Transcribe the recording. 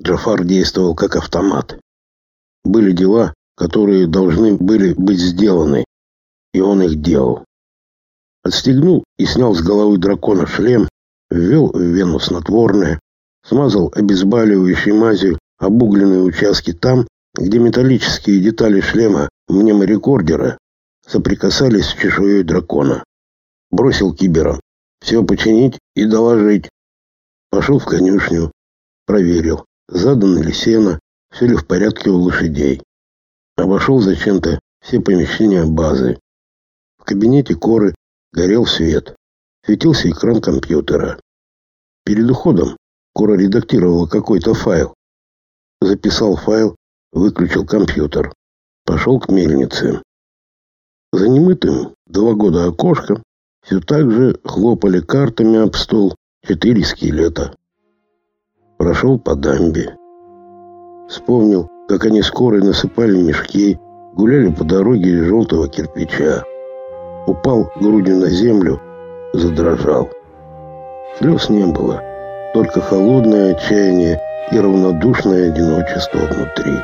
Джафар действовал как автомат. Были дела, которые должны были быть сделаны, и он их делал. Отстегнул и снял с головы дракона шлем, ввел в вену снотворное, смазал обезболивающей мазью обугленные участки там, где металлические детали шлема мнеморекордера соприкасались с чешуей дракона. Бросил кибера. Все починить и доложить. Пошел в конюшню. Проверил, задано ли сено, все ли в порядке у лошадей. Обошел зачем-то все помещения базы. В кабинете Коры горел свет. Светился экран компьютера. Перед уходом Кора редактировала какой-то файл. Записал файл, выключил компьютер. Пошел к мельнице. За немытым два года окошком все так же хлопали картами об стол четыре скелета. Прошел по дамбе. Вспомнил, как они скоро насыпали мешки, гуляли по дороге из желтого кирпича. Упал грудью на землю, задрожал. Слез не было только холодное отчаяние и равнодушное одиночество внутри.